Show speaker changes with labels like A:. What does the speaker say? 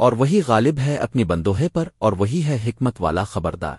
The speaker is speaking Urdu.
A: اور وہی غالب ہے اپنی بندوہے پر اور وہی ہے حکمت والا خبردار۔